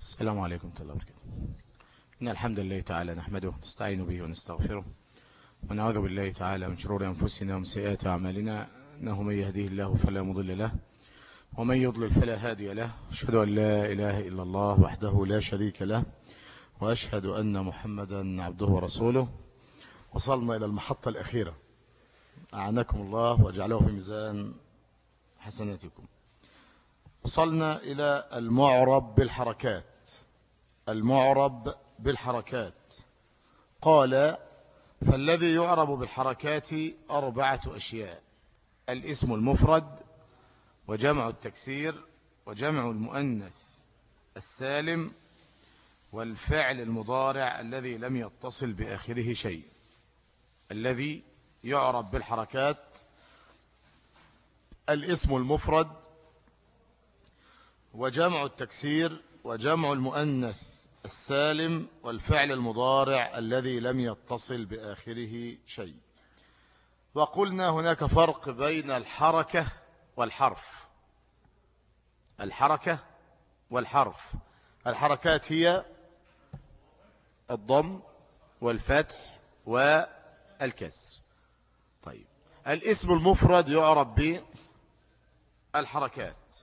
السلام عليكم ورحمة الله وبركاته. إن الحمد لله تعالى نحمده ونستعين به ونستغفره ونعوذ بالله تعالى من شرور أنفسنا ومن سيئات أعمالنا إنه من يهديه الله فلا مضل له ومن يضلل فلا هادي له. أشهد أن لا إله إلا الله وحده لا شريك له وأشهد أن محمدا عبده ورسوله. وصلنا إلى المحطة الأخيرة. أعناكم الله وأجعله في ميزان حسناتكم. وصلنا إلى المعرب بالحركات. المعرب بالحركات. قال فالذي يعرب بالحركات أربعة أشياء الاسم المفرد وجمع التكسير وجمع المؤنث السالم والفعل المضارع الذي لم يتصل بآخره شيء. الذي يعرب بالحركات الاسم المفرد وجمع التكسير وجمع المؤنث السالم والفعل المضارع الذي لم يتصل بآخره شيء. وقلنا هناك فرق بين الحركة والحرف. الحركة والحرف. الحركات هي الضم والفتح والكسر. طيب. الاسم المفرد يعرب بالحركات.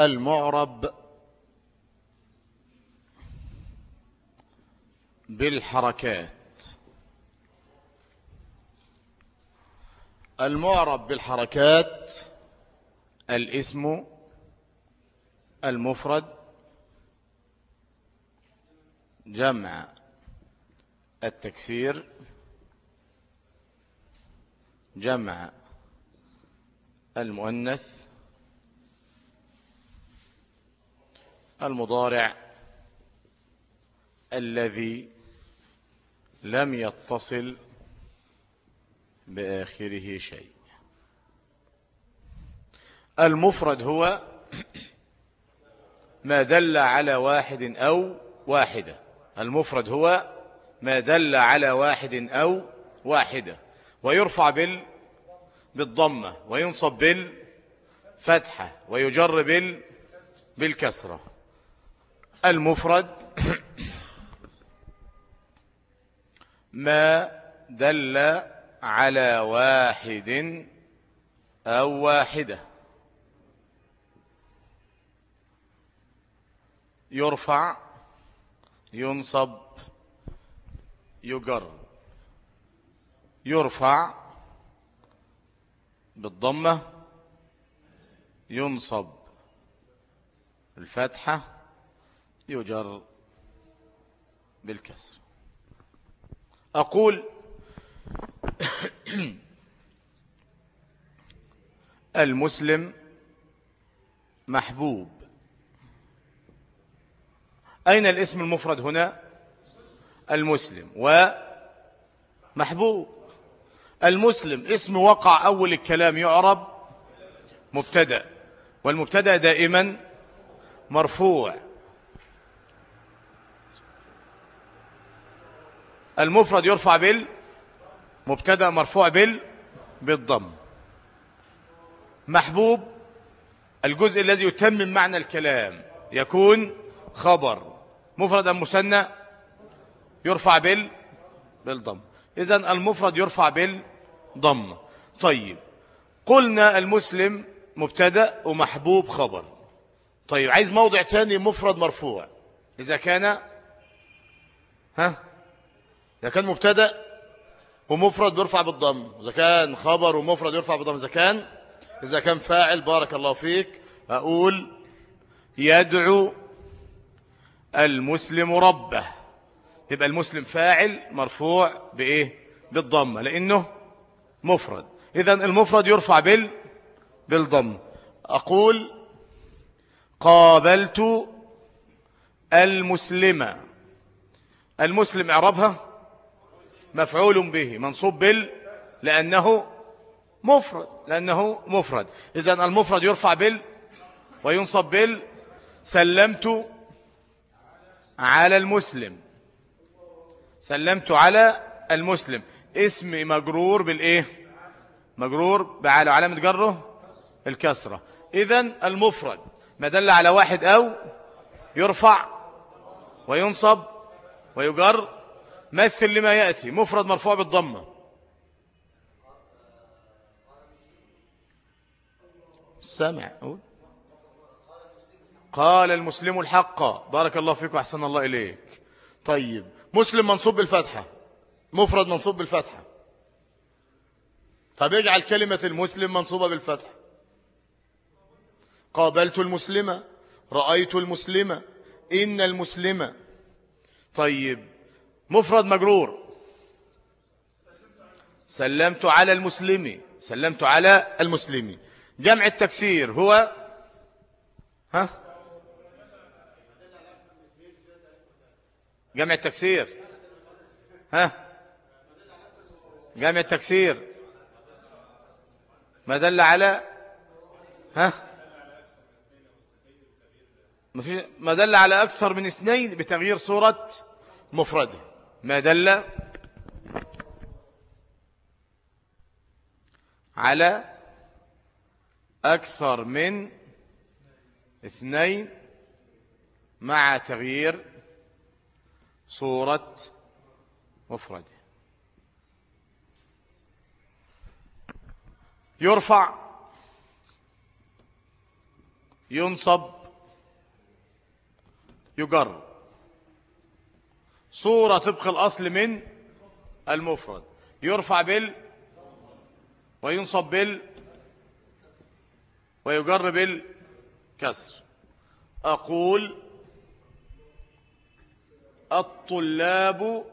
المعرب بالحركات. المعرب بالحركات الاسم المفرد جمع التكسير جمع المؤنث المضارع الذي لم يتصل بآخره شيء. المفرد هو ما دل على واحد أو واحدة. المفرد هو ما دل على واحد أو واحدة. ويرفع بال بالضمة وينصب بالفتحة ويجر بال بالكسرة. المفرد ما دل على واحد أو واحدة. يرفع ينصب يجر يرفع بالضمة ينصب الفتحة. يجر بالكسر. أقول المسلم محبوب. أين الاسم المفرد هنا؟ المسلم. ومحبوب المسلم اسم وقع أول الكلام يعرب مبتدأ والمبتدأ دائما مرفوع. المفرد يرفع بال مبتدا مرفوع بال بالضم. محبوب الجزء الذي يتمم معنى الكلام يكون خبر. مفرد أم مثنى يرفع بال بالضم. إذا المفرد يرفع بالضم طيب. قلنا المسلم مبتدا ومحبوب خبر. طيب عايز موضع تاني مفرد مرفوع. إذا كان ها؟ إذا كان مبتدأ ومفرد بيرفع بالضم. إذا كان خبر ومفرد يرفع بالضم. إذا كان إذا كان فاعل بارك الله فيك أقول يدعو المسلم ربه. يبقى المسلم فاعل مرفوع بإيه؟ بالضمة لأنه مفرد. إذا المفرد يرفع بال بالضم. أقول قابلت المسلمة المسلم اعربها مفعول به منصوب بال لأنه مفرد لأنه مفرد. إذا المفرد يرفع بال وينصب بال. سلمت على المسلم. سلمت على المسلم. اسم مجرور بالإيه؟ مجرور بعلى علامة جره؟ الكسرة. إذا المفرد ما دل على واحد أو يرفع وينصب ويجر مثل لما يأتي مفرد مرفوع بالضمة. سامع أقول قال المسلم الحق. بارك الله فيك وأحسن الله إليك. طيب مسلم منصوب بالفتحة. مفرد منصوب بالفتحة. طب اجعل كلمة المسلم منصوبة بالفتحة. قابلت المسلمة رأيت المسلمة إن المسلمة. طيب مفرد مجرور. سلمت على المسلم سلمت على المسلم جمع التكسير هو ها؟ جمع التكسير. ها؟ جمع التكسير. ما دل على ها؟ ما دل على أكثر من اثنين بتغيير صورة مفرده. ما دل على أكثر من اثنين مع تغيير صورة مفرده. يرفع ينصب يجر صورة طبق الأصل من المفرد. يرفع بال وينصب بال ويجر بالكسر. أقول الطلاب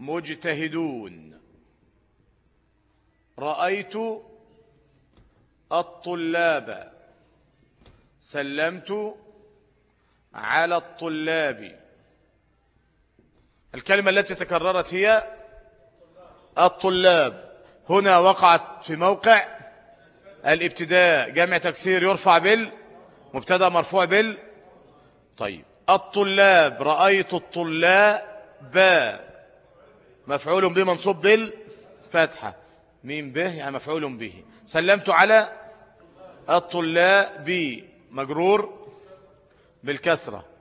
مجتهدون. رأيت الطلاب. سلمت على الطلاب. الكلمة التي تكررت هي الطلاب. هنا وقعت في موقع الابتداء. جمع تكسير يرفع بال مبتدأ مرفوع بال. طيب الطلاب رأيت الطلاب مفعول به منصوب بالفتحة. ميم به يعني مفعول به. سلمت على الطلاب مجرور بالكسرة.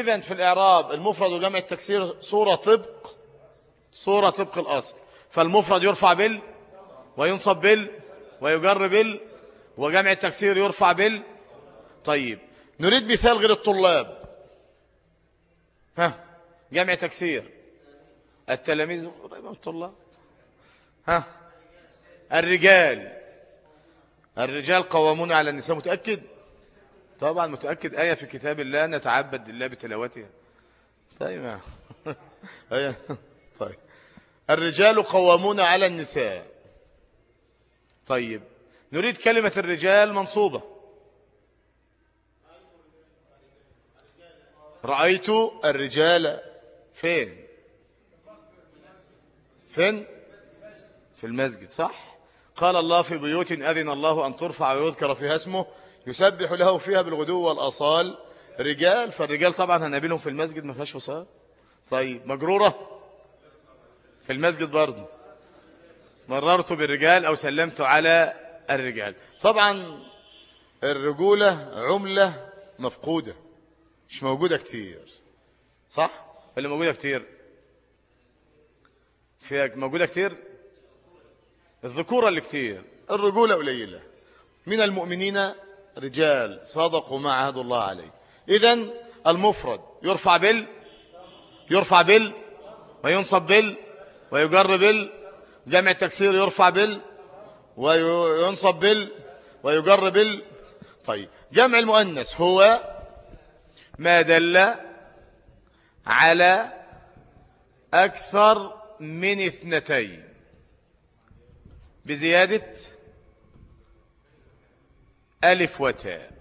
إذن في الإعراب المفرد وجمع التكسير صورة طبق صورة طبق الأصل. فالمفرد يرفع بال وينصب بال ويجر بال وجمع التكسير يرفع بال. طيب نريد مثال غير الطلاب. ها جمع تكسير. التلاميذ قريبة الطلاب. ها الرجال. الرجال قوامون على النساء متأكد؟ طبعا متأكد آية في كتاب الله نتعبد لله بتلاوتها طيب. طيب. الرجال قوامون على النساء. طيب. نريد كلمة الرجال منصوبة. رأيت الرجال فين؟ فين؟ في المسجد صح؟ قال الله في بيوت أذن الله أن ترفع ويذكر فيها اسمه. يسبح له فيها بالغدو والأصال. رجال فالرجال طبعا هنقابلهم في المسجد ما فيهاش فصال طيب مجرورة في المسجد برضه. مررت بالرجال أو سلمت على الرجال. طبعا الرجولة عملة مفقودة مش موجودة كتير. صح؟ اللي موجودة كتير. فيها موجودة كتير؟ الذكورة اللي كتير. الرجولة قليلة. من المؤمنين رجال صدقوا ما عهد الله عليه. إذن المفرد يرفع بال يرفع بال وينصب بال ويجر بال جمع التكسير يرفع بال وينصب بال ويجر بال طيب جمع المؤنث هو ما دل على أكثر من اثنتين. بزيادة ألف وتاء.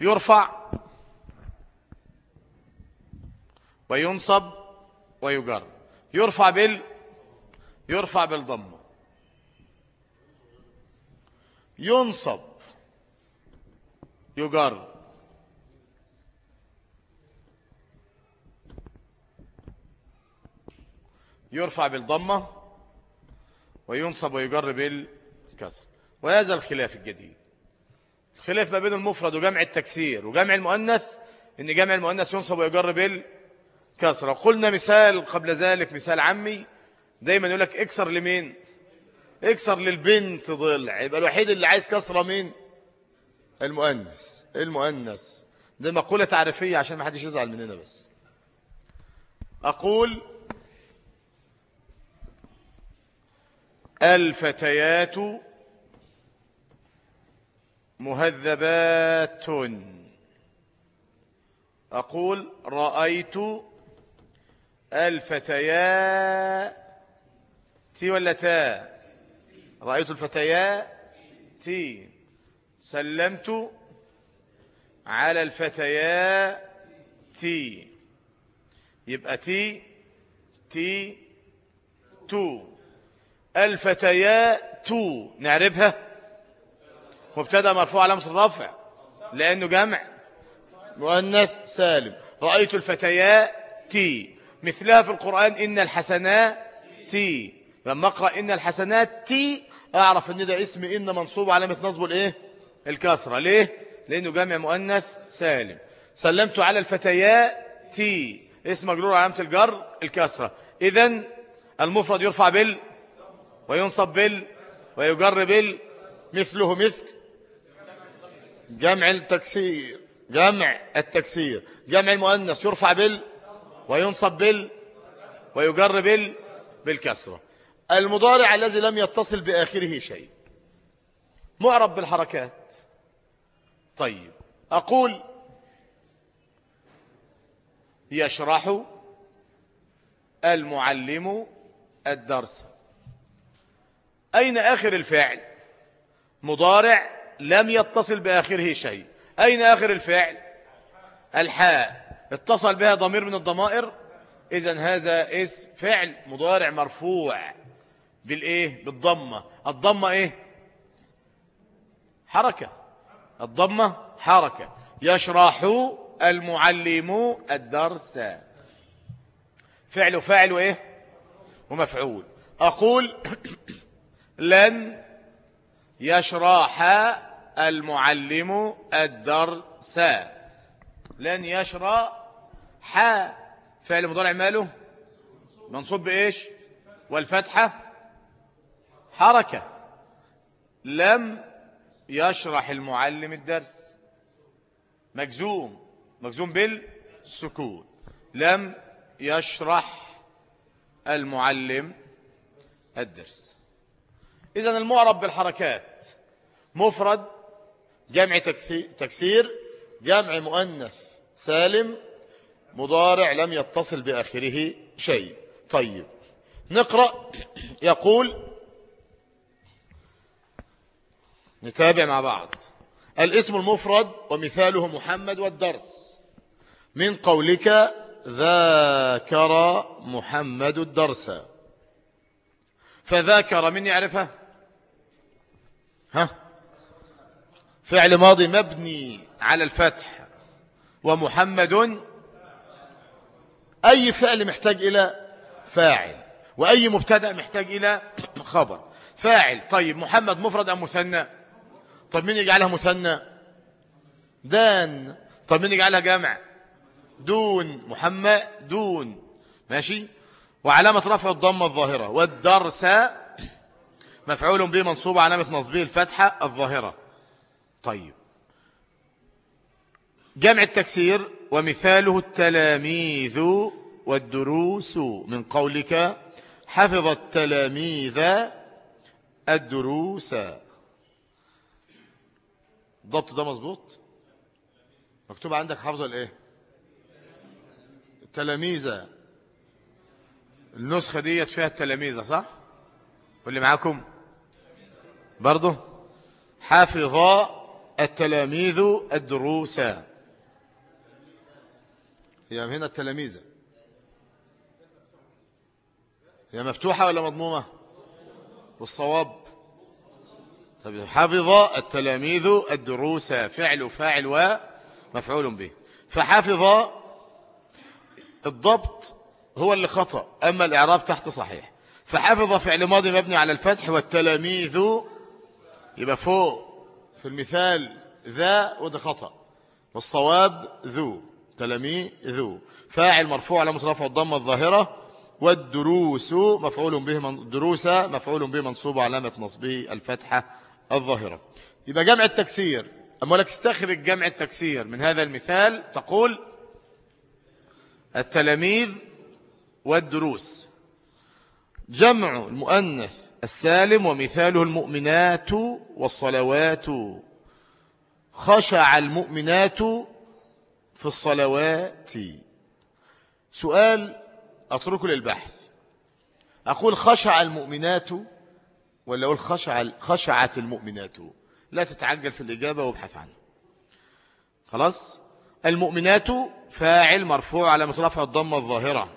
يرفع وينصب ويجر. يرفع بال يرفع بالضمه ينصب يجر. يرفع بالضمة وينصب ويجر بالكسر. وهذا الخلاف الجديد. الخلاف ما بين المفرد وجمع التكسير وجمع المؤنث إن جمع المؤنث ينصب ويجر بالكسر قلنا مثال قبل ذلك مثال عمي. دايما يقول لك اكسر لمين؟ اكسر للبنت ضلع يبقى الوحيد اللي عايز كسرة مين؟ المؤنث. المؤنث. دي مقولة تعريفية عشان ما حدش يزعل مننا بس. أقول الفتيات مهذبات. أقول رأيت الفتيات تي ولا تا؟ رأيت الفتيات تي. سلمت على الفتيات تي. يبقى تي. تي. تو. الفتيات نعربها. مبتدأ مرفوع علامة الرفع لأنه جمع. مؤنث سالم. رأيت الفتيات تي مثلها في القرآن إن الحسنات تي لما أقرأ إن الحسنات تي أعرف أن ده اسم إن منصوب علامة نصبه الإيه؟ الكسرة. ليه؟ لأنه جمع مؤنث سالم. سلمت على الفتيات تي اسم مجرور علامة الجر الكسرة. إذن المفرد يرفع بال وينصب بال ويجر بال مثله مثل. جمع التكسير جمع التكسير. جمع المؤنث يرفع بال وينصب بال ويجر بال بالكسرة. المضارع الذي لم يتصل بآخره شيء. معرب بالحركات. طيب أقول يشرح المعلم الدرس. أين آخر الفعل؟ مضارع لم يتصل بآخره شيء. أين آخر الفعل؟ الحاء. اتصل بها ضمير من الضمائر؟ إذن هذا اسم فعل مضارع مرفوع. بالإيه؟ بالضمة. الضمة إيه؟ حركة. الضمة حركة. يشرح المعلم الدرس. فعل فاعل وإيه؟ ومفعول. أقول لن يشرح المعلم الدرس. لن يشرح فعل مضارع ماله؟ منصوب بإيش؟ والفتحة. حركة. لم يشرح المعلم الدرس. مجزوم. مجزوم بالسكون. لم يشرح المعلم الدرس. إذن المعرب بالحركات. مفرد جمع تكسير جمع مؤنث سالم مضارع لم يتصل بآخره شيء. طيب. نقرأ. يقول نتابع مع بعض. الاسم المفرد ومثاله محمد والدرس. من قولك ذاكر محمد الدرس. فذاكر من يعرفه؟ ها؟ فعل ماضي مبني على الفتح ومحمد أي فعل محتاج إلى فاعل وأي مبتدأ محتاج إلى خبر. فاعل طيب محمد مفرد أم مثنى؟ طب مين يجعلها مثنى؟ دان. طب مين يجعلها جمع دون. محمد دون. ماشي؟ وعلامة رفع الضمة الظاهرة والدرس مفعول به منصوب علامة نصبه الفتحة الظاهرة. طيب. جمع التكسير ومثاله التلاميذ والدروس من قولك. حفظ التلاميذ الدروس. الضبط ده مظبوط؟ مكتوب عندك حافظه الإيه؟ التلاميذ. النسخة ديت فيها التلاميذ صح؟ واللي معاكم؟ برضه. حافظ التلاميذ الدروس. هي هنا التلاميذ. هي مفتوحة ولا مضمومة؟ والصواب. طب حفظ التلاميذ الدروس. فعل فاعل ومفعول به. فحفظ الضبط هو اللي خطأ أما الإعراب تحت صحيح. فحفظ فعل ماضي مبني على الفتح والتلاميذ يبقى فوق. في المثال ذا وده خطأ والصواب ذو تلاميذ فاعل مرفوع على مترفع الضمة الظاهرة والدروس مفعول به من دروس مفعول به منصوب علامة نصبه الفتحة الظاهرة. يبقى جمع التكسير. أما لك استخرج جمع التكسير من هذا المثال تقول التلاميذ والدروس. جمع المؤنث السالم ومثاله المؤمنات والصلوات. خشع المؤمنات في الصلوات. سؤال أتركه للبحث. أقول خشع المؤمنات ولا أقول خشع خشعت المؤمنات؟ لا تتعجل في الإجابة وابحث عنها. خلاص؟ المؤمنات فاعل مرفوع على مترفع الضمة الظاهرة.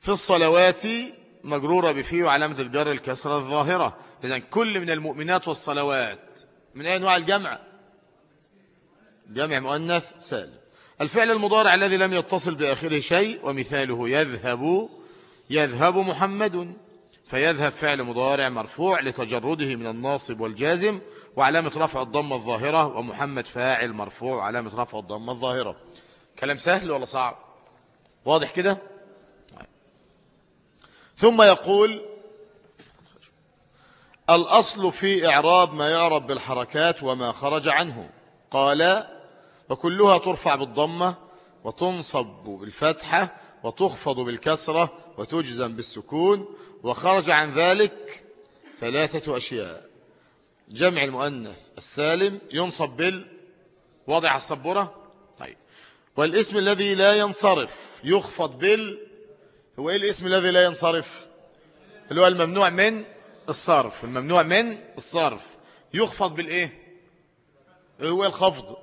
في الصلوات مجرورة بفيه وعلامة الجر الكسرة الظاهرة. إذن كل من المؤمنات والصلوات. من أي أنواع الجمع؟ جمع مؤنث سالم. الفعل المضارع الذي لم يتصل بآخره شيء ومثاله يذهب يذهب محمد. فيذهب فعل مضارع مرفوع لتجرده من الناصب والجازم وعلامة رفع الضمة الظاهرة ومحمد فاعل مرفوع علامة رفع الضمة الظاهرة. كلام سهل ولا صعب؟ واضح كده؟ ثم يقول الأصل في إعراب ما يعرب بالحركات وما خرج عنه. قال وكلها ترفع بالضمة وتنصب بالفتحة وتخفض بالكسرة وتجزم بالسكون وخرج عن ذلك ثلاثة أشياء. جمع المؤنث السالم ينصب بال وضع الصبورة طيب. والاسم الذي لا ينصرف يخفض بال هو إيه الاسم الذي لا ينصرف؟ اللي هو الممنوع من الصرف. الممنوع من الصرف. يخفض بالإيه؟ هو الخفض.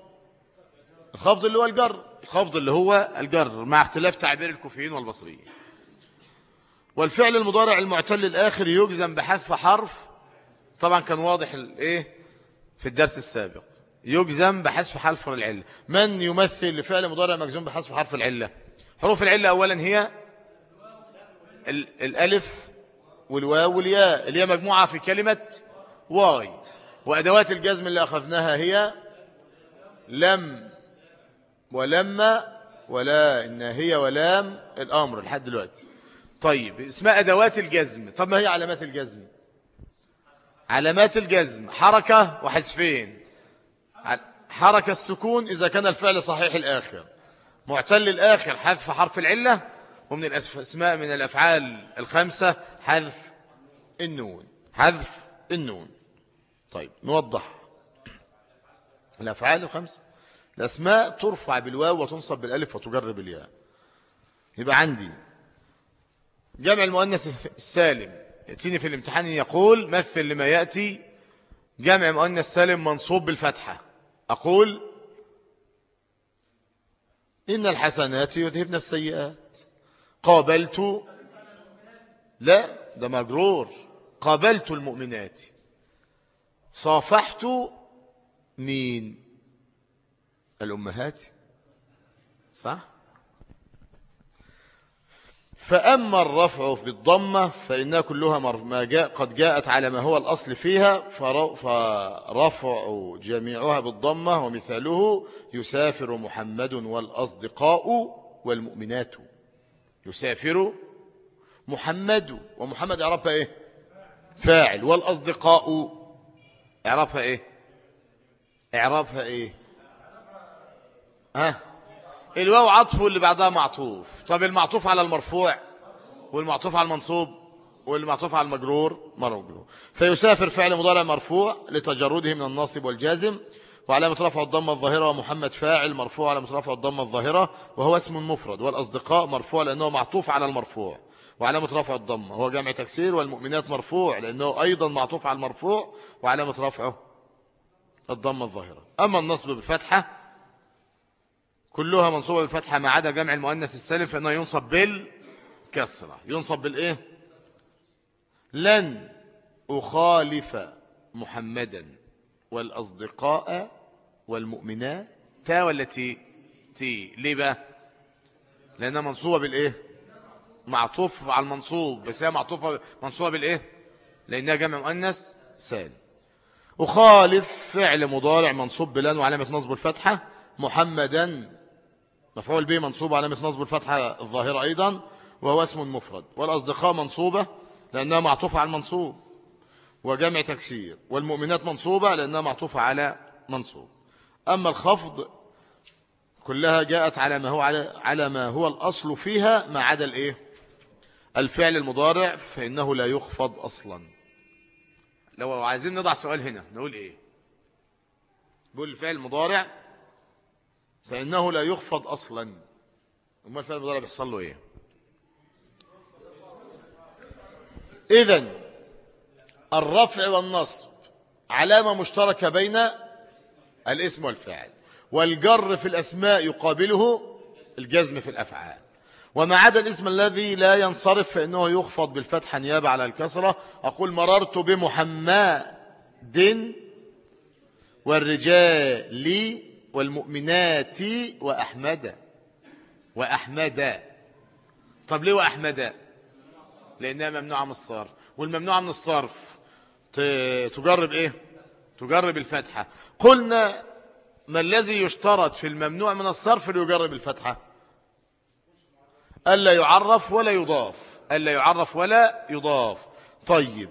الخفض اللي هو الجر. الخفض اللي هو الجر مع اختلاف تعبير الكوفيين والبصريين. والفعل المضارع المعتل الآخر يجزم بحذف حرف. طبعا كان واضح الإيه؟ في الدرس السابق. يجزم بحذف حرف العلة. من يمثل لفعل مضارع مجزوم بحذف حرف العلة؟ حروف العلة أولا هي الألف والواو والياء. اللي هي مجموعة في كلمة واي. وأدوات الجزم اللي أخذناها هي لم ولما ولا إن هي ولام الأمر لحد دلوقتي. طيب اسمها أدوات الجزم. طب ما هي علامات الجزم؟ علامات الجزم. حركة وحذفين. حركة السكون إذا كان الفعل صحيح الآخر. معتل الآخر حذف حرف العلة ومن الأسماء من الأفعال الخمسة حذف النون. حذف النون. طيب نوضح. الأفعال الخمسة. الأسماء ترفع بالواو وتنصب بالألف وتجر بالياء يبقى عندي جمع المؤنث السالم. يأتيني في الامتحان يقول مثل لما يأتي جمع مؤنث سالم منصوب بالفتحة. أقول إن الحسنات يذهبن السيئات. قابلت لا ده مجرور قابلت المؤمنات. صافحت مين؟ الأمهات. صح؟ فأما الرفع بالضمة فإنها كلها ما جاء قد جاءت على ما هو الأصل فيها فرفع جميعها بالضمة ومثاله يسافر محمد والأصدقاء والمؤمنات. يسافر محمد ومحمد اعرفها إيه؟ فاعل. والأصدقاء اعرفها إيه؟ اعرفها إيه؟ ها؟ الواو عطف واللي بعدها معطوف. طب المعطوف على المرفوع والمعطوف على المنصوب والمعطوف على المجرور مجرور. فيسافر فعل مضارع مرفوع لتجرده من الناصب والجازم وعلامة رفع الضمة الظاهرة ومحمد فاعل مرفوع على رفع الضمة الظاهرة وهو اسم مفرد والأصدقاء مرفوع لأنه معطوف على المرفوع. وعلامة رفع الضمة هو جمع تكسير والمؤمنات مرفوع لأنه أيضا معطوف على المرفوع وعلامة رفعه الضمة الظاهرة. أما النصب بالفتحة كلها منصوبة بالفتحة ما عدا جمع المؤنث السالم فإنه ينصب بالكسرة. ينصب بالإيه؟ لن أخالف محمدا. والأصدقاء والمؤمنات. تا ولا تي؟ تي. ليه بقى؟ لأنها منصوبة بالإيه؟ معطوف على المنصوب. بس هي معطوفة منصوبة بالإيه؟ لأنها جمع مؤنث سالم أخالف فعل مضارع منصوب بلن وعلامة نصب الفتحة محمدا. مفعول به منصوب علامة نصب الفتحة الظاهرة أيضا وهو اسم مفرد. والأصدقاء منصوبة لأنها معطوفة على المنصوب. وجمع تكسير والمؤمنات منصوبة لأنها معطوفة على منصوب. أما الخفض كلها جاءت على ما هو على, على ما هو الأصل فيها ما عدا الإيه؟ الفعل المضارع فإنه لا يخفض أصلا. لو عايزين نضع سؤال هنا نقول إيه؟ بقول الفعل المضارع فإنه لا يخفض أصلا. أما الفعل المضارع بيحصل له إيه؟ إذن الرفع والنصب. علامة مشتركة بين الاسم والفعل. والجر في الأسماء يقابله الجزم في الأفعال. وما عدا الاسم الذي لا ينصرف فإنه يخفض بالفتحة نيابة على الكسرة أقول مررت بمحمد والرجال والمؤمنات وأحمد. وأحمد. طب ليه وأحمد؟ لأنها ممنوعة من الصرف. والممنوعة من الصرف تجرب إيه؟ تجرب الفتحة. قلنا ما الذي يشترط في الممنوع من الصرف ليجرب الفتحة؟ ألا يعرف ولا يضاف. ألا يعرف ولا يضاف. طيب.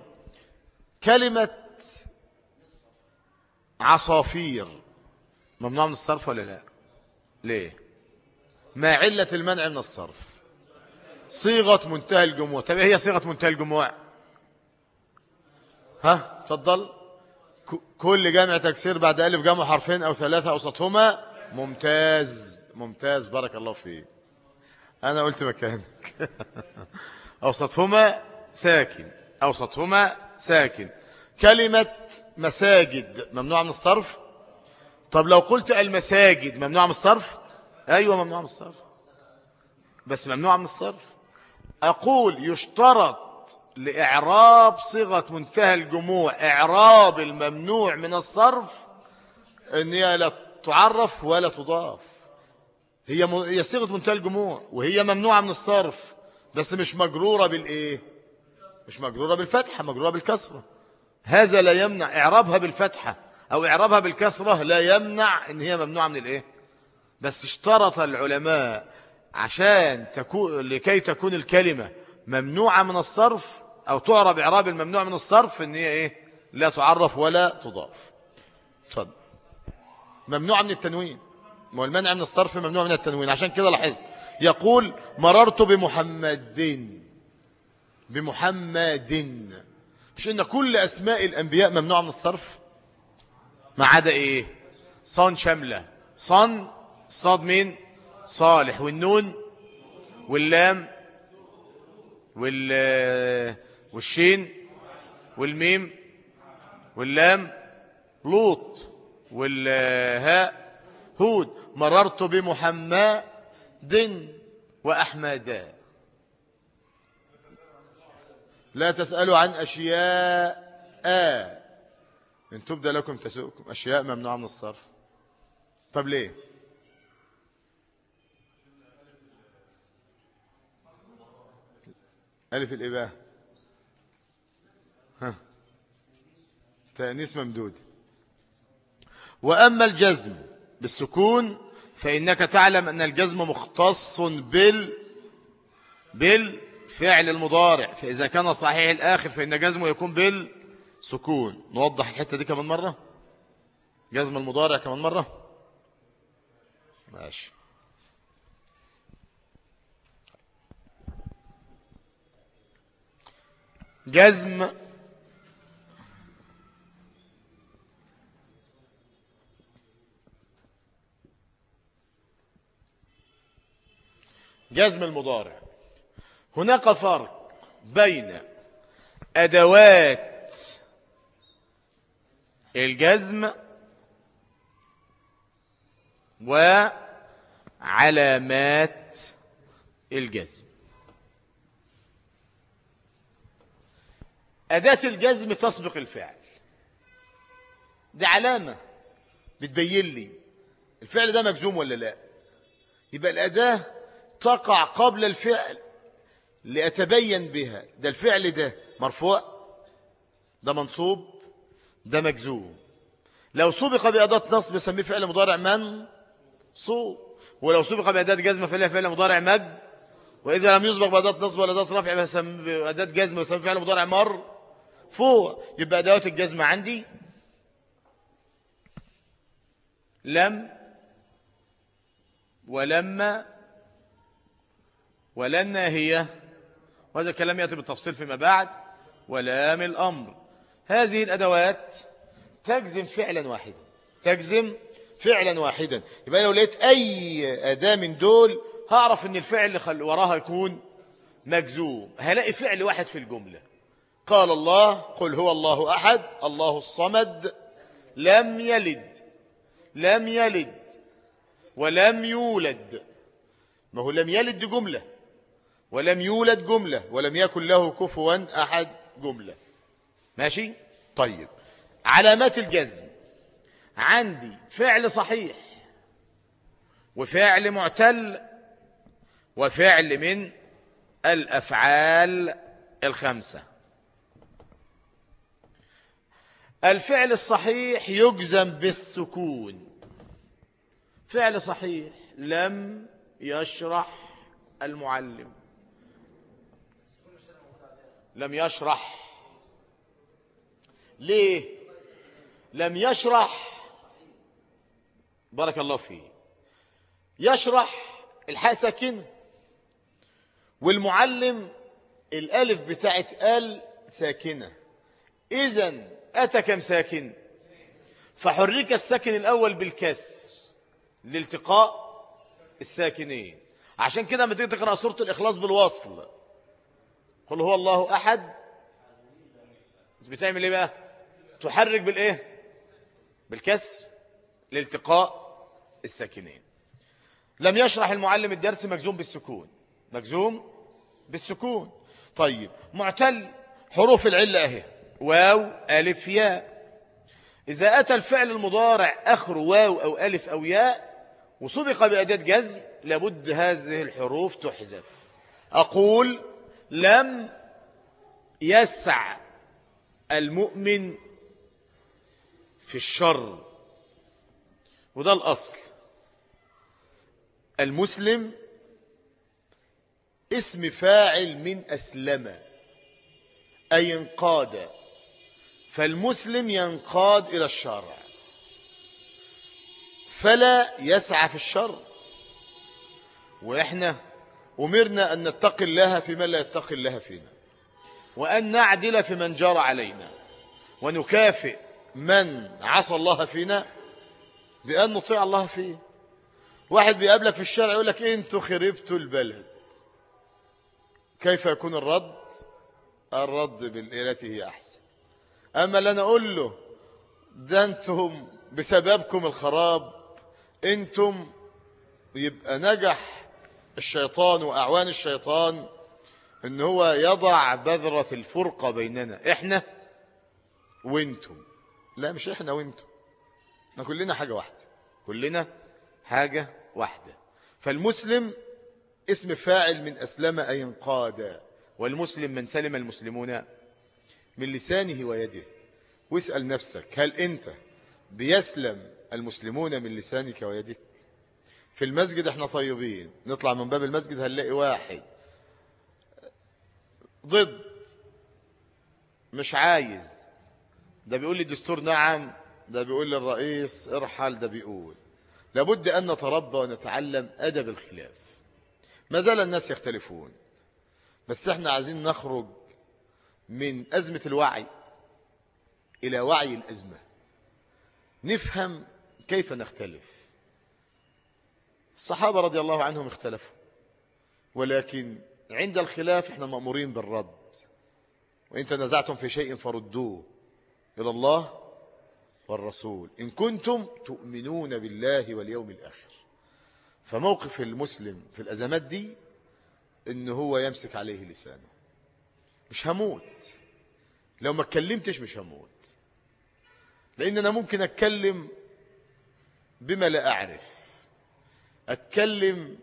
كلمة عصافير ممنوع من الصرف ولا لا؟ ليه؟ ما علة المنع من الصرف؟ صيغة منتهى الجموع. طب هي صيغة منتهى الجموع؟ ها تفضل كل جمع تكسير بعد ألف جمع حرفين أو ثلاثة أوسطهما ممتاز ممتاز بارك الله فيك. أنا قلت مكانك. أوسطهما ساكن أوسطهما ساكن. كلمة مساجد ممنوع من الصرف؟ طب لو قلت المساجد ممنوع من الصرف؟ أيوة ممنوع من الصرف. بس ممنوع من الصرف. أقول يشترط لإعراب صيغة منتهى الجموع إعراب الممنوع من الصرف أن هي لا تعرف ولا تضاف. هي هي صيغة منتهى الجموع وهي ممنوعة من الصرف بس مش مجرورة بالإيه؟ مش مجرورة بالفتحة مجرورة بالكسرة. هذا لا يمنع إعرابها بالفتحة أو إعرابها بالكسرة لا يمنع أن هي ممنوعة من الإيه؟ بس اشترط العلماء عشان تكون لكي تكون الكلمة ممنوعة من الصرف أو تعرب إعراب الممنوع من الصرف إن هي إيه؟ لا تعرف ولا تضاف. تفضل ممنوع من التنوين. ما من الصرف ممنوع من التنوين. عشان كده لاحظت. يقول مررت بمحمد. بمحمد. مش إن كل أسماء الأنبياء ممنوع من الصرف؟ ما عدا إيه؟ صان شاملة صان صاد مين؟ صالح. والنون؟ واللام؟ وال والشين والميم واللام لوط والهاء هود مررت بمحمد وأحمد. لا تسألوا عن أشياء. إن تبدأ لكم تسؤكم أشياء ممنوعة من الصرف. طب ليه؟ ألف الإباه تأنيس ممدود. وأما الجزم بالسكون فإنك تعلم أن الجزم مختص بال بالفعل المضارع. فإذا كان صحيح الآخر فإن جزمه يكون بالسكون. نوضح الحتة دي كمان مرة. جزم المضارع كمان مرة. ماشي. جزم جزم المضارع. هناك فرق بين أدوات الجزم وعلامات الجزم. أداة الجزم تسبق الفعل. دي علامة بتبين لي الفعل ده مجزوم ولا لا. يبقى الأداة تقع قبل الفعل لأتبين بها. ده الفعل ده مرفوع ده منصوب ده مجزوم. لو سبق بأداة نصب يسميه فعل مضارع من؟ صوب ولو سبق بأداة جزم فعل فعل مضارع مج وإذا لم يسبق بأداة نصب ولا أداة رفع بأداة جزم يسميه فعل مضارع مر؟ فوق. يبقى أدوات الجزم عندي. لم. ولما ولن هي وهذا الكلام يأتي بالتفصيل فيما بعد. ولام الأمر. هذه الأدوات تجزم فعلا واحدا. تجزم فعلا واحدا. يبقى لو لقيت أي أداة من دول هعرف أن الفعل اللي وراها يكون مجزوم. هلاقي فعل واحد في الجملة. قال الله قل هو الله أحد الله الصمد لم يلد. لم يلد. ولم يولد. ما هو لم يلد دي جملة. ولم يولد جملة ولم يكن له كفوا أحد جملة. ماشي؟ طيب. علامات الجزم. عندي فعل صحيح وفعل معتل وفعل من الأفعال الخمسة. الفعل الصحيح يجزم بالسكون. فعل صحيح لم يشرح المعلم. لم يشرح. ليه؟ لم يشرح. بارك الله فيه. يشرح الحاء ساكنه والمعلم الألف بتاعت ال ساكنة. إذا أتى كم ساكن؟ فحرك الساكن الأول بالكسر لالتقاء الساكنين. عشان كده لما تيجي تقرأ سورة الإخلاص بالوصل قل هو الله أحد؟ بتعمل إيه بقى؟ تحرك بالإيه؟ بالكسر لالتقاء الساكنين. لم يشرح المعلم الدرس مجزوم بالسكون. مجزوم بالسكون. طيب معتل حروف العلة أهي. واو ألف ياء. إذا أتى الفعل المضارع آخر واو أو ألف أو ياء وسبق بأداة جزم لابد هذه الحروف تحذف. أقول لم يسع المؤمن في الشر. وده الأصل. المسلم اسم فاعل من أسلم أي انقاد. فالمسلم ينقاد إلى الشرع فلا يسعى في الشر. وإحنا أمرنا أن نتقي الله في من لا يتقي الله فينا وأن نعدل في من جار علينا ونكافئ من عصى الله فينا بأن نطيع الله فيه. واحد بيقابلك في الشارع يقول لك أنتوا خربتوا البلد. كيف يكون الرد؟ الرد بالتي هي أحسن. أما اللي أنا أقول له ده أنتم بسببكم الخراب أنتم يبقى نجح الشيطان وأعوان الشيطان إن هو يضع بذرة الفرقة بيننا إحنا وإنتم. لا مش إحنا وإنتم. إحنا كلنا حاجة واحدة. كلنا حاجة واحدة. فالمسلم اسم فاعل من أسلم أي انقاد والمسلم من سلم المسلمون من لسانه ويده. واسأل نفسك هل أنت بيسلم المسلمون من لسانك ويدك؟ في المسجد إحنا طيبين. نطلع من باب المسجد هنلاقي واحد ضد مش عايز. ده بيقول لي الدستور نعم ده بيقول لي الرئيس ارحل ده بيقول. لابد أن نتربى ونتعلم أدب الخلاف. ما زال الناس يختلفون. بس إحنا عايزين نخرج من أزمة الوعي إلى وعي الأزمة. نفهم كيف نختلف. الصحابة رضي الله عنهم اختلفوا. ولكن عند الخلاف إحنا مأمورين بالرد. وإن تنازعتم في شيء فردوه إلى الله والرسول. إن كنتم تؤمنون بالله واليوم الآخر. فموقف المسلم في الأزمات دي إن هو يمسك عليه لسانه. مش هموت. لو ما اتكلمتش مش هموت. لأن أنا ممكن أتكلم بما لا أعرف. أتكلم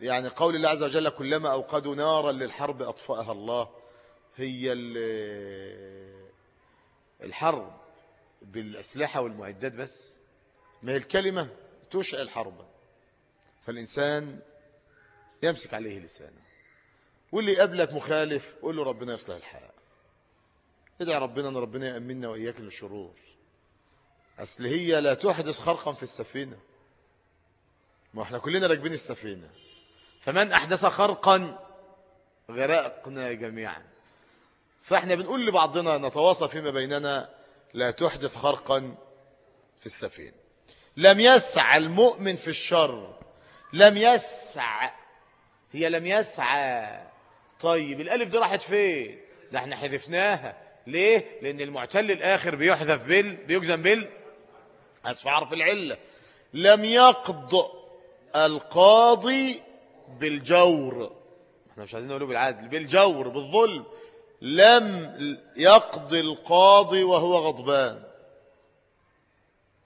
يعني قول الله عز وجل كلما أوقدوا نارا للحرب أطفأها الله. هي الحرب بالأسلحة والمعدات بس. ما هي الكلمة؟ تشعل حربا فالإنسان يمسك عليه لسانه. واللي يقابلك مخالف قول له ربنا يصلح الحال. ادعي ربنا إن ربنا يأمننا وإياك من الشرور. أصل هي لا تحدث خرقا في السفينة. ما إحنا كلنا راكبين السفينة. فمن أحدث خرقا؟ غرقنا جميعا. فإحنا بنقول لبعضنا نتواصى فيما بيننا لا تحدث خرقا في السفينة. لم يسع المؤمن في الشر. لم يسع. هي لم يسعى طيب الألف دي راحت فين؟ ده إحنا حذفناها. ليه؟ لأن المعتل الآخر بيحذف بال بيجزم بال أسف حرف العلة. لم يقض. القاضي بالجور. إحنا مش عايزين نقوله بالعدل بالجور بالظلم. لم يقضي القاضي وهو غضبان.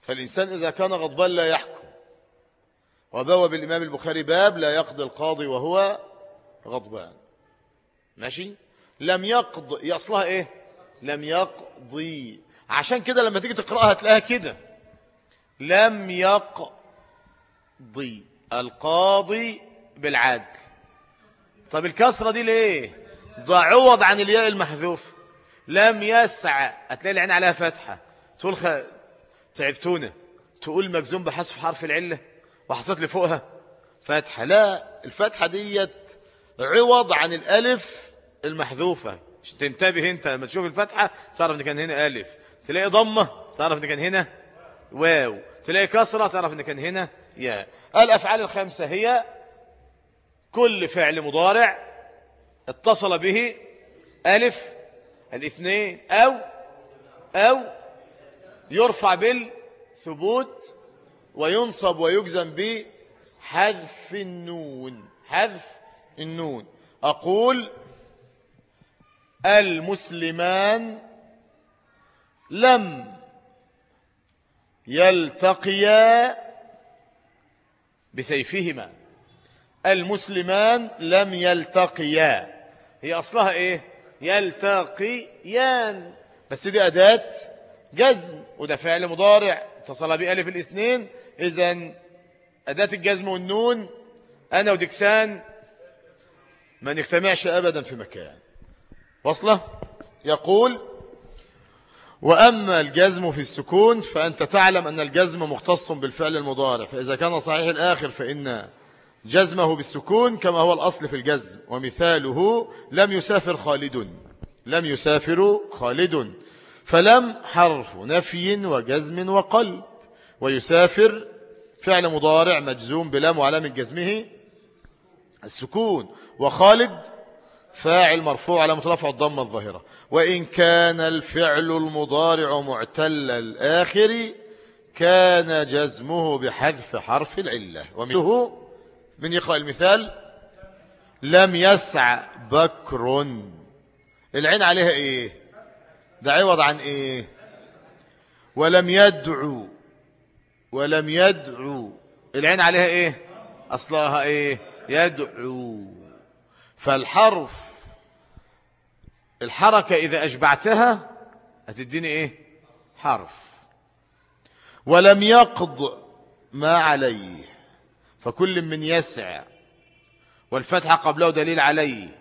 فالإنسان إذا كان غضبان لا يحكم. وبوب الإمام البخاري باب لا يقضي القاضي وهو غضبان. ماشي؟ لم يقض يصلها إيه؟ لم يقضي. عشان كده لما تيجي تقرأها تلاقيها كده. لم يقضي. القاضي بالعدل. طب الكسرة دي ليه؟ ده عوض عن الياء المحذوف. لم يسع. هتلاقي العين عليها فتحة تقول خ... تعبتونا. تقول مجزوم بحذف حرف العلة وحطيت لي فوقها. فتحة لا الفتحة ديت عوض عن الألف المحذوفة. تنتبه انت. لما تشوف الفتحة تعرف إن كان هنا ألف. تلاقي ضمة تعرف إن كان هنا واو. تلاقي كسرة تعرف إن كان هنا يا. الأفعال الخمسة هي كل فعل مضارع اتصل به ألف الاثنين أو أو يرفع بالثبوت وينصب ويجزم بحذف النون. حذف النون. أقول المسلمان لم يلتقيا بسيفهما. المسلمان لم يلتقيا. هي أصلها إيه؟ يلتقيان. بس دي أداة جزم وده فعل مضارع. اتصل بألف الاثنين. إذا أداة الجزم والنون أنا ودكسان ما نجتمعش أبدا في مكان. وصله يقول وأما الجزم في السكون فأنت تعلم أن الجزم مختص بالفعل المضارع فإذا كان صحيح الآخر فإن جزمه بالسكون كما هو الأصل في الجزم ومثاله لم يسافر خالد لم يسافر خالد فلم حرف نفي وجزم وقلب ويسافر فعل مضارع مجزوم بلام وعلام جزمه السكون وخالد فاعل مرفوع على مترفع الضمة الظاهرة. وإن كان الفعل المضارع معتل الآخر كان جزمه بحذف حرف العلة. ومثله من يقرأ المثال لم يسع بكر. العين عليها إيه؟ ده عوض عن إيه؟ ولم يدعو ولم يدعو. العين عليها إيه؟ أصلها إيه؟ يدعو. فالحرف الحركة إذا أشبعتها هتديني إيه؟ حرف. ولم يقض ما عليه فكل من يسع والفتحة قبله دليل عليه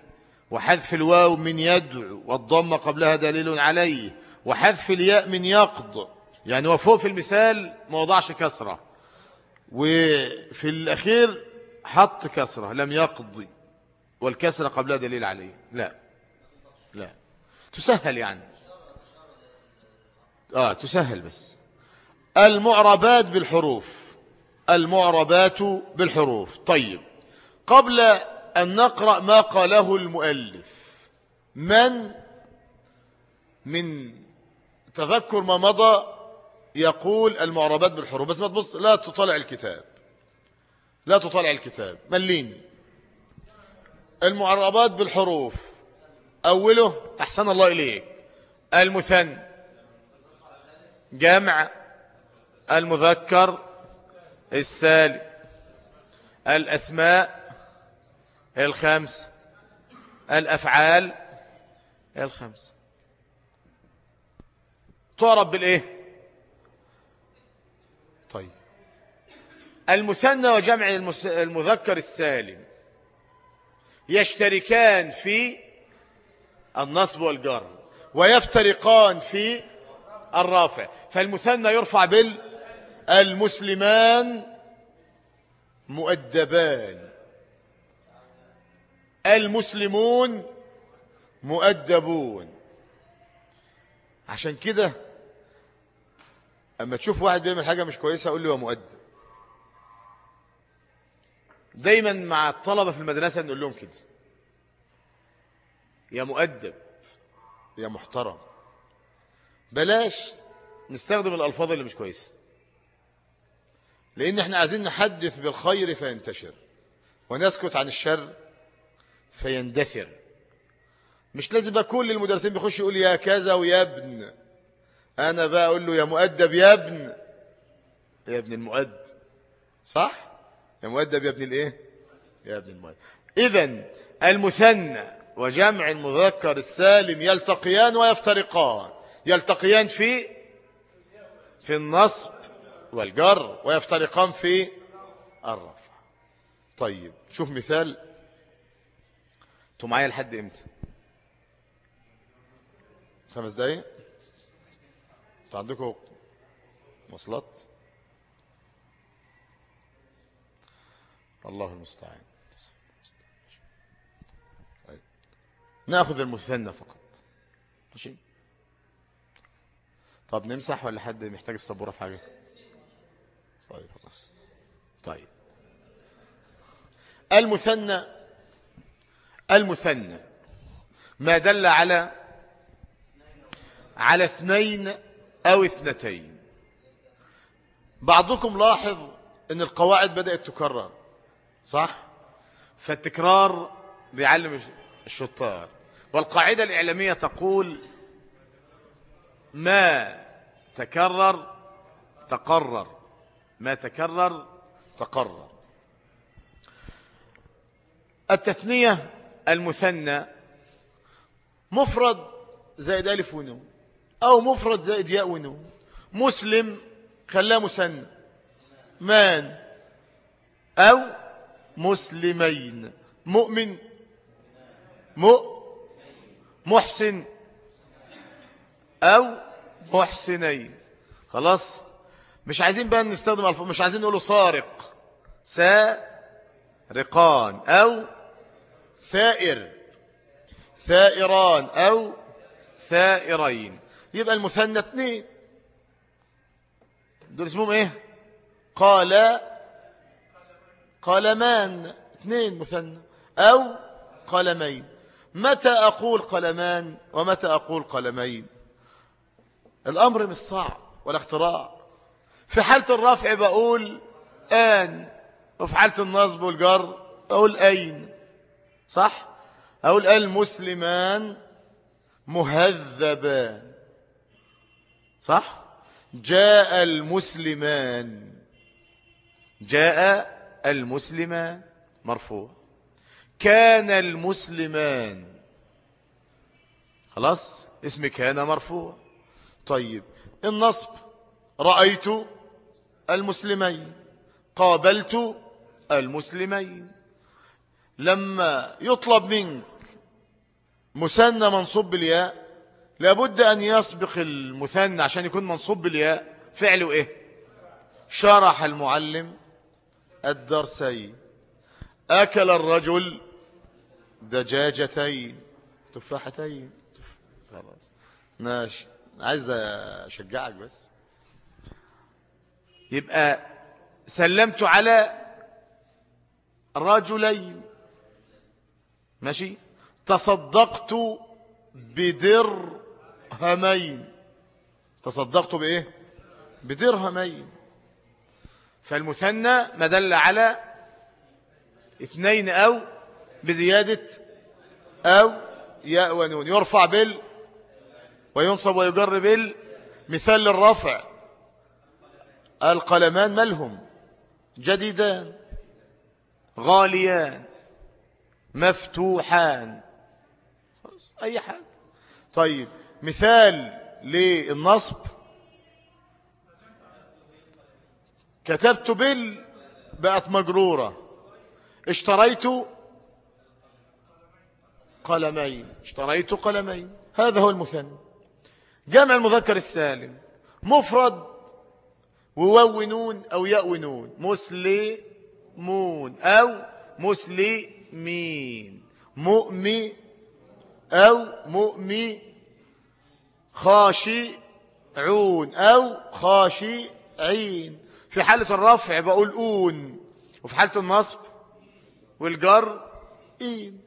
وحذف الواو من يدعو والضمة قبلها دليل عليه وحذف الياء من يقض. يعني هو فوق في المثال ما وضعش كسرة وفي الأخير حط كسرة لم يقضي والكسرة قبلها دليل عليه. لا. لا. تسهل يعني. آه تسهل بس. المعربات بالحروف. المعربات بالحروف. طيب. قبل أن نقرأ ما قاله المؤلف من من تذكر ما مضى يقول المعربات بالحروف؟ بس ما تبص لا تطلع الكتاب. لا تطلع الكتاب. مليني. المعربات بالحروف. أوله أحسن الله إليك. المثنى جمع. المذكر. السالم الأسماء. الخمس. الأفعال. الخمس. تعرف بالإيه؟ طيب. المثنى وجمع المذكر السالم. يشتركان في النصب والجر ويفترقان في الرافع. فالمثنى يرفع بال المسلمان مؤدبان. المسلمون مؤدبون. عشان كده أما تشوف واحد بيعمل حاجة مش كويسة أقول له هو مؤدب. دايما مع الطلبة في المدرسة نقول لهم كده. يا مؤدب يا محترم بلاش نستخدم الألفاظ اللي مش كويسة. لأن إحنا عايزين نحدث بالخير فينتشر ونسكت عن الشر فيندثر. مش لازم بقى كل المدرسين بيخش يقول يا كذا ويا ابن. أنا بقى أقول له يا مؤدب يا ابن. يا ابن المؤد. صح؟ يا مؤدب يا ابن الايه؟ يا ابن المؤدب. إذا المثنى وجمع المذكر السالم يلتقيان ويفترقان. يلتقيان في في النصب والجر ويفترقان في الرفع. طيب شوف مثال. أنتوا معايا لحد إمتى؟ خمس دقايق؟ أنتوا عندكم مواصلات؟ الله المستعان. طيب. ناخذ المثنى فقط. ماشي؟ طب نمسح ولا حد محتاج السبورة في حاجة؟ طيب خلاص. طيب. المثنى المثنى ما دل على على اثنين أو اثنتين. بعضكم لاحظ إن القواعد بدأت تكرر. صح؟ فالتكرار بيعلم الشطار. والقاعدة الإعلامية تقول ما تكرر تقرر. ما تكرر تقرر. التثنية المثنى مفرد زائد ألف ونون أو مفرد زائد ياء ونون. مسلم خلاه مثنى. مان. أو مسلمين. مؤمن. مؤ. محسن. أو محسنين. خلاص؟ مش عايزين بقى نستخدم الفاظ مش عايزين نقوله سارق. سارقان. أو ثائر. ثائران. أو ثائرين. يبقى المثنى اثنين دول اسمهم إيه؟ قال قلمان اثنين مثنى أو قلمين. متى أقول قلمان ومتى أقول قلمين؟ الأمر مش صعب ولا اختراع. في حالة الرفع بقول آن وفي حالة النصب والجر أقول أين. صح؟ أقول المسلمان مهذبان. صح؟ جاء المسلمان. جاء المسلمان مرفوع. كان المسلمان. خلاص؟ اسم كان مرفوع. طيب النصب. رأيت المسلمين. قابلت المسلمين. لما يطلب منك مثنى منصوب بالياء لابد أن يسبق المثنى عشان يكون منصوب بالياء. فعله إيه؟ شرح المعلم. الدرسين أكل الرجل دجاجتين. تفاحتين. خلاص. ماشي. عايز أشجعك بس. يبقى سلمت على رجلين. ماشي؟ تصدقت بدرهمين. تصدقت بإيه؟ بدرهمين. فالمثنى ما دل على اثنين أو بزيادة أو ياء ونون. يرفع بال وينصب ويجر بال. مثال للرفع القلمان مالهم جديدان. غاليان. مفتوحان. أي حاجة. طيب مثال للنصب. كتبت بال بقت مجرورة. اشتريت قلمين. اشتريت قلمين. هذا هو المثنى. جمع المذكر السالم. مفرد وواو أو ياء نون مسلمون أو مسلمين. مؤمي أو مؤمي خاشعون أو خاشعين. في حالة الرفع بقول أون وفي حالة النصب والجر إين.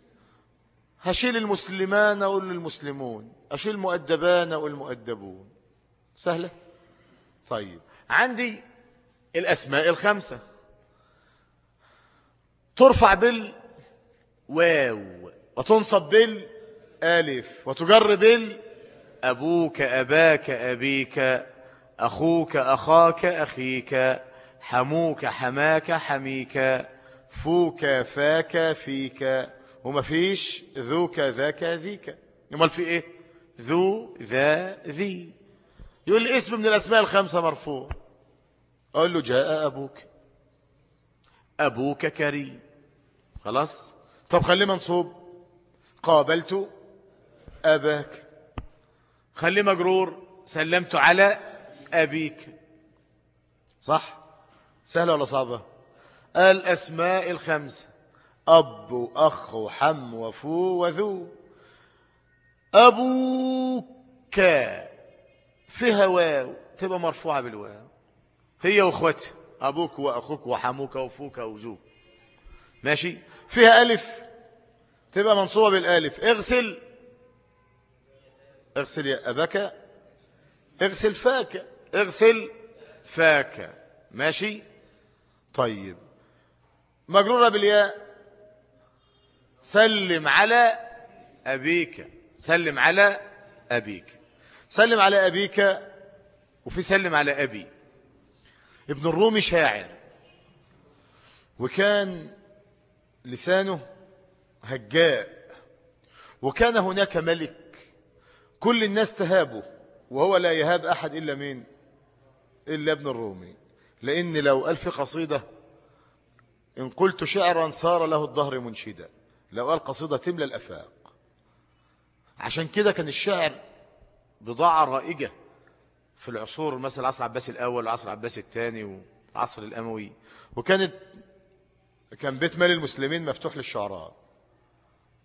هشيل المسلمان أقول المسلمون أشيل المؤدبان أقول المؤدبون سهلة؟ طيب. عندي الأسماء الخمسة. ترفع بالواو وتنصب بالالف وتجر بال أبوك أباك أبيك. أخوك أخاك أخيك حموك حماك حميك فوك فاك فيك. وما فيش ذوك ذاك ذيك. يمال في إيه؟ ذو ذا ذي. يقول لي اسم من الأسماء الخمسة مرفوع. أقول له جاء أبوك. أبوك كريم. خلاص؟ طب خليه منصوب. قابلت أباك. خليه مجرور. سلمت على أبيك. صح؟ سهلة ولا صعبة؟ الأسماء الخمسة أب وأخ وحم وفو وذو. أبوك فيها واو تبقى مرفوعة بالواو. هي واخوتها أبوك وأخوك وحموك وفوك وزوك ماشي؟ فيها ألف تبقى منصوبة بالألف. اغسل. اغسل يا أباك. اغسل فاك. اغسل فاك. ماشي؟ طيب. مجرورة بالياء. سلم على أبيك. سلم على أبيك. سلم على أبيك وفي سلم على أبي. ابن الرومي شاعر. وكان لسانه هجاء. وكان هناك ملك. كل الناس تهابه وهو لا يهاب أحد إلا مين إلا ابن الرومي لأن لو ألف قصيدة إن قلت شعرا صار له الظهر منشدا لو قال قصيدة تملى الأفاق. عشان كده كان الشعر بضاعة رائجة في العصور مثلا العصر العباسي الأول والعصر العباسي الثاني والعصر الأموي. وكانت كان بيت مال المسلمين مفتوح للشعراء.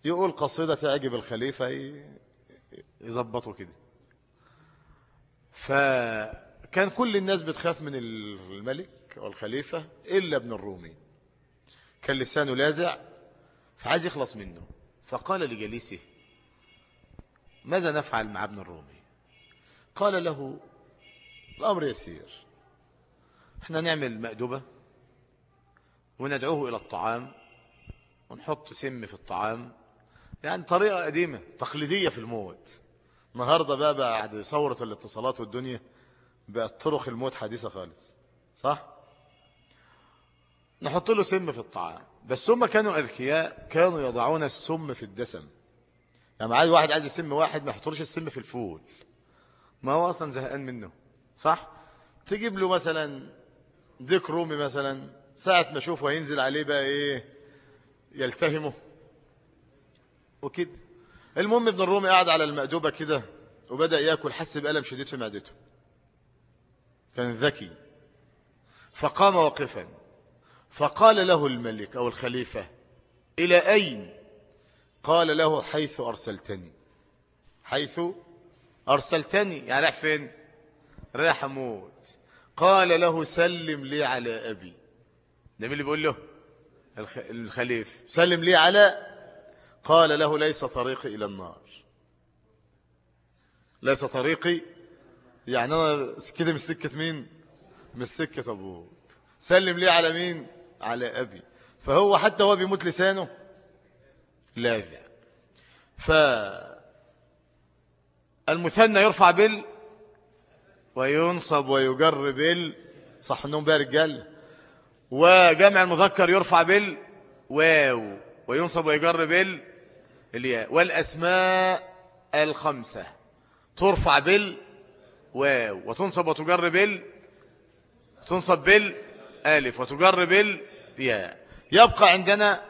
يقول قصيدة تعجب الخليفة يظبطوا كده. فكان كل الناس بتخاف من الملك والخليفة إلا ابن الرومي. كان لسانه لازع فعايز يخلص منه. فقال لجليسه ماذا نفعل مع ابن الرومي؟ قال له الأمر يسير. إحنا نعمل مأدبة وندعوه إلى الطعام ونحط سم في الطعام يعني طريقة قديمة تقليدية في الموت. النهاردة بقى بعد ثورة الاتصالات والدنيا بقت طرق الموت حديثة خالص صح؟ نحط له سم في الطعام. بس هم كانوا أذكياء كانوا يضعون السم في الدسم. يعني عايز واحد عايز يسم واحد ما يحطلوش السم في الفول. ما هو أصلا زهقان منه صح؟ تجيب له مثلا ديك رومي مثلا ساعة ما أشوفه هينزل عليه بقى إيه يلتهمه. وكده. المهم ابن الرومي قاعد على المأدوبة كده وبدأ يأكل حس بألم شديد في معدته. كان ذكي. فقام واقفا. فقال له الملك أو الخليفة إلى أين؟ قال له حيث أرسلتني. حيث أرسلتني. يعني راح فين؟ راح أموت. قال له سلم لي على أبي. ده مين اللي بيقول له الخليفة سلم لي على. قال له ليس طريقي إلى النار. ليس طريقي يعني أنا كده مش سكة مين؟ مش سكة أبوك. سلم لي على مين؟ على أبي. فهو حتى هو بيموت لسانه لاذع ف المثنى يرفع بال وينصب ويجر بال. صح النوم بقى رجال. وجمع المذكر يرفع بال. واو. وينصب ويجر بال. الياء. والأسماء الخمسة. ترفع بال واو وتنصب وتجر بال تنصب بال ألف وتجر بال ياء. يبقى عندنا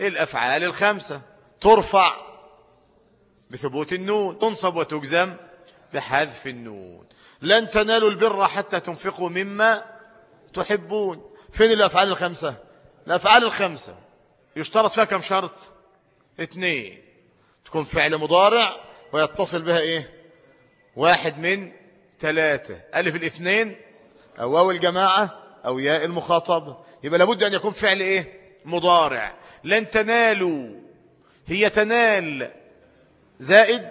الأفعال الخمسة. ترفع بثبوت النون تنصب وتجزم بحذف النون. لن تنالوا البر حتى تنفقوا مما تحبون. فين الأفعال الخمسة؟ الأفعال الخمسة. يشترط فيها كم شرط؟ اثنين. تكون فعل مضارع ويتصل بها إيه؟ واحد من ثلاثة. ألف الاثنين أو واو الجماعة أو ياء المخاطب. يبقى لابد أن يكون فعل إيه؟ مضارع. لن تنالوا. هي تنال. زائد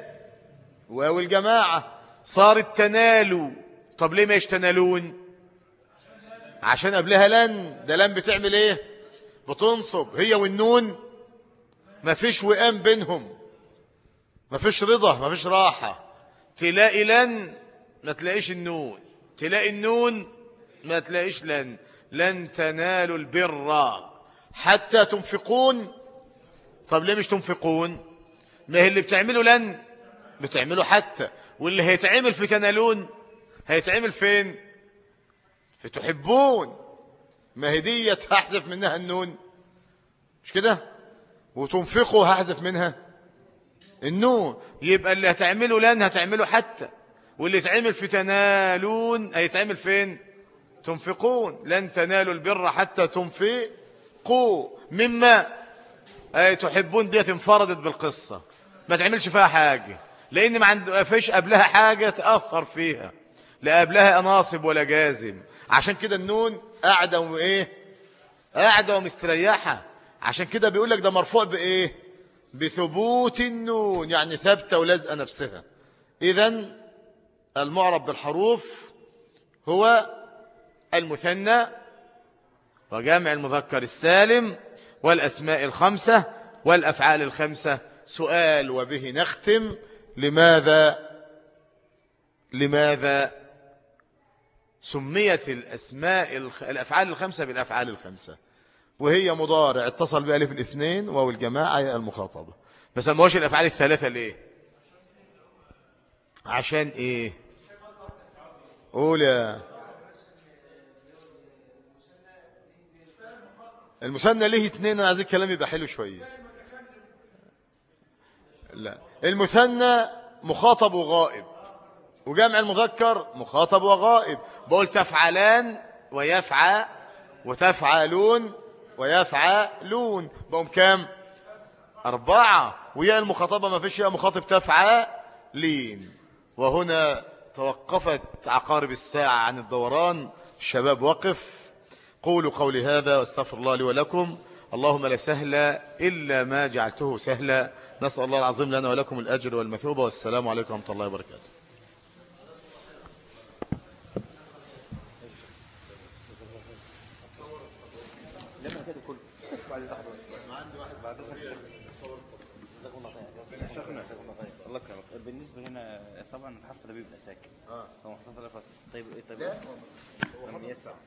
واو الجماعة. صارت تنالوا طب ليه مش تنالون عشان قبلها لن. ده لن بتعمل إيه؟ بتنصب. هي والنون. ما فيش وئام بينهم. ما فيش رضا ما فيش راحة. تلاقي لن ما تلاقيش النون. تلاقي النون ما تلاقيش لن. لن تنالوا البر. حتى تنفقون. طب ليه مش تنفقون؟ ما هي اللي بتعمله لن؟ بتعمله حتى. واللي هيتعمل في تنالون هيتعمل فين؟ في تحبون. ما هي ديت هحذف منها النون. مش كده؟ وتنفقوا هحذف منها. النون. يبقى اللي هتعمله لن هتعمله حتى. واللي يتعمل في تنالون هيتعمل فين؟ تنفقون. لن تنالوا البر حتى تنفقوا. مما أي تحبون ديت انفردت بالقصة. ما تعملش فيها حاجة. لأن ما فيش قبلها حاجة تأثر فيها. لا قبلها ناصب ولا جازم. عشان كده النون قاعدة وإيه؟ قاعدة ومستريحة. عشان كده بيقول لك ده مرفوع بإيه؟ بثبوت النون يعني ثابتة ولازقة نفسها. إذا المعرب بالحروف هو المثنى وجامع المذكر السالم والأسماء الخمسة والأفعال الخمسة. سؤال وبه نختم. لماذا؟ لماذا سميت الأسماء. الأفعال الخمسة بالأفعال الخمسة؟ وهي مضارع اتصل بألف الاثنين وهو الجماعة المخاطبة. بس ما هوش الأفعال الثلاثة ليه؟ عشان إيه؟ قول يا المثنى ليه اثنين؟ أنا عايز الكلام يبقى حلو شوية. لا. المثنى مخاطب وغائب. وجمع المذكر مخاطب وغائب. بقول تفعلان ويفعى وتفعلون ويفعلون. بقوم كام؟ أربعة. ويا المخاطبة ما فيش يا مخاطب تفعلين. وهنا توقفت عقارب الساعة عن الدوران. الشباب وقف. قولوا قولي هذا واستغفر الله لي ولكم. اللهم لا سهل إلا ما جعلته سهلا. نسأل الله العظيم لنا ولكم الأجر والمثوبة. والسلام عليكم ورحمة الله وبركاته الله يكرمك بالنسبة هنا طبعا الحرف ده بيبقى ساكن. آه. هو على فتح طيب إيه طيب. لا يسمع أيوه